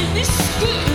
is good?